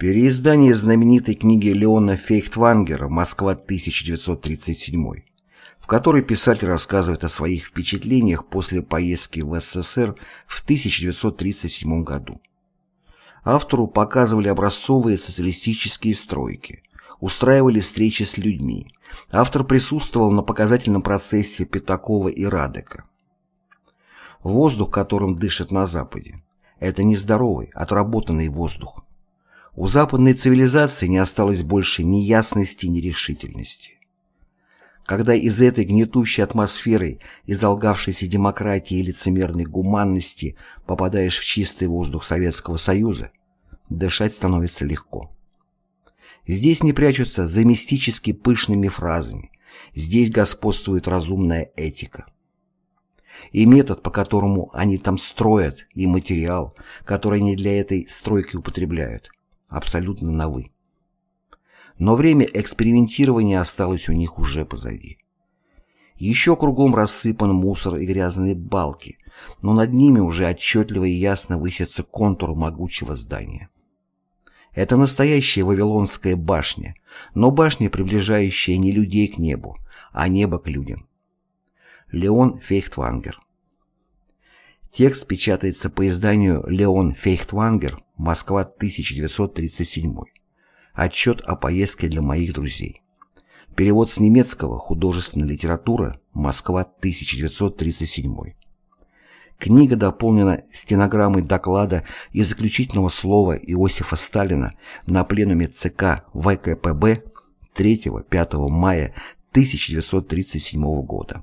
Переиздание знаменитой книги Леона Фейхтвангера «Москва, 1937», в которой писатель рассказывает о своих впечатлениях после поездки в СССР в 1937 году. Автору показывали образцовые социалистические стройки, устраивали встречи с людьми. Автор присутствовал на показательном процессе Пятакова и Радека. Воздух, которым дышит на Западе, это нездоровый, отработанный воздух у западной цивилизации не осталось больше ни ясности, ни решительности. Когда из этой гнетущей атмосферы, из олгавшейся демократии и лицемерной гуманности попадаешь в чистый воздух Советского Союза, дышать становится легко. Здесь не прячутся за мистически пышными фразами, здесь господствует разумная этика и метод, по которому они там строят, и материал, который они для этой стройки употребляют, абсолютно на «вы». Но время экспериментирования осталось у них уже позади. Еще кругом рассыпан мусор и грязные балки, но над ними уже отчетливо и ясно высится контур могучего здания. Это настоящая Вавилонская башня, но башня, приближающая не людей к небу, а небо к людям. Леон Фейхтвангер Текст печатается по изданию «Леон Фейхтвангер» Москва, 1937. Отчет о поездке для моих друзей. Перевод с немецкого «Художественная литература. Москва, 1937». Книга дополнена стенограммой доклада и заключительного слова Иосифа Сталина на пленуме ЦК ВКПБ 3-5 мая 1937 года.